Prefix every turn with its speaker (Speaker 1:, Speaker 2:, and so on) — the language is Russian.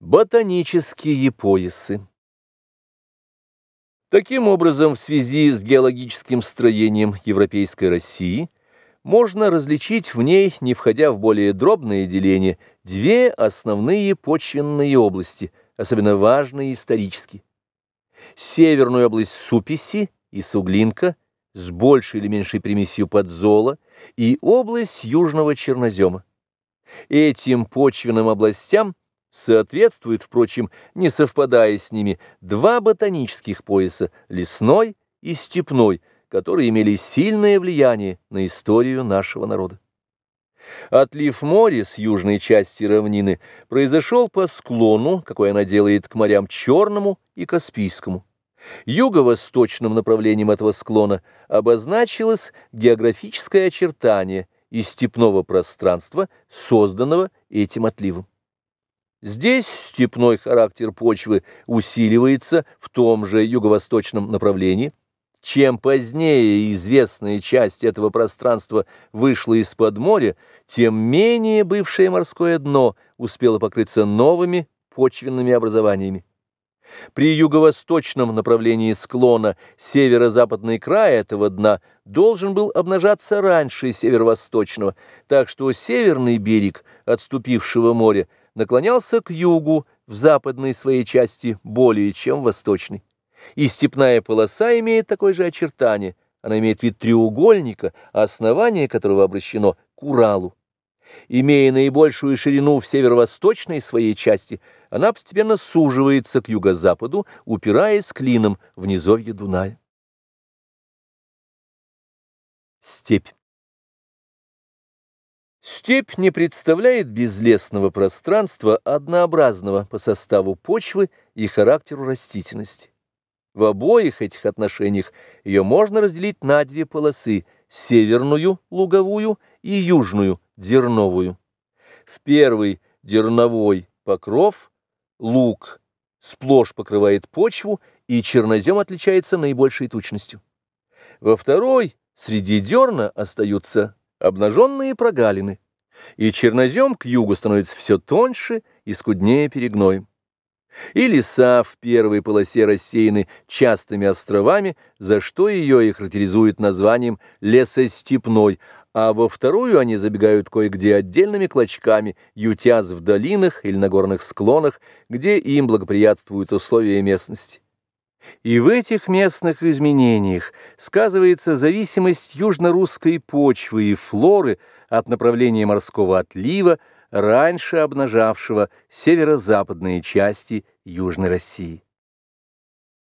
Speaker 1: Ботанические поясы Таким образом, в связи с геологическим строением Европейской России можно различить в ней, не входя в более дробное деление, две основные почвенные области, особенно важные исторически. Северную область Суписи и Суглинка с большей или меньшей примесью подзола и область Южного Чернозема. Этим почвенным областям – Соответствует, впрочем, не совпадая с ними, два ботанических пояса – лесной и степной, которые имели сильное влияние на историю нашего народа. Отлив моря с южной части равнины произошел по склону, какой она делает к морям Черному и Каспийскому. Юго-восточным направлением этого склона обозначилось географическое очертание из степного пространства, созданного этим отливом. Здесь степной характер почвы усиливается в том же юго-восточном направлении. Чем позднее известная часть этого пространства вышла из-под моря, тем менее бывшее морское дно успело покрыться новыми почвенными образованиями. При юго-восточном направлении склона северо-западный край этого дна должен был обнажаться раньше северо-восточного, так что северный берег отступившего моря наклонялся к югу в западной своей части более чем восточной. И степная полоса имеет такое же очертание. Она имеет вид треугольника, основание которого обращено к Уралу. Имея наибольшую ширину в северо-восточной своей части, она постепенно суживается к юго-западу, упираясь клином в низовье Дуная. Степь Степь не представляет безлесного пространства, однообразного по составу почвы и характеру растительности. В обоих этих отношениях ее можно разделить на две полосы – северную, луговую, и южную, дерновую. В первый дерновой покров луг сплошь покрывает почву, и чернозем отличается наибольшей тучностью. Во второй среди дерна остаются обнаженные прогалины, и чернозем к югу становится все тоньше и скуднее перегноем. И леса в первой полосе рассеяны частыми островами, за что ее и характеризует названием лесостепной, а во вторую они забегают кое-где отдельными клочками, ютясь в долинах или на горных склонах, где им благоприятствуют условия местности. И в этих местных изменениях сказывается зависимость южно-русской почвы и флоры от направления морского отлива, раньше обнажавшего северо-западные части Южной России.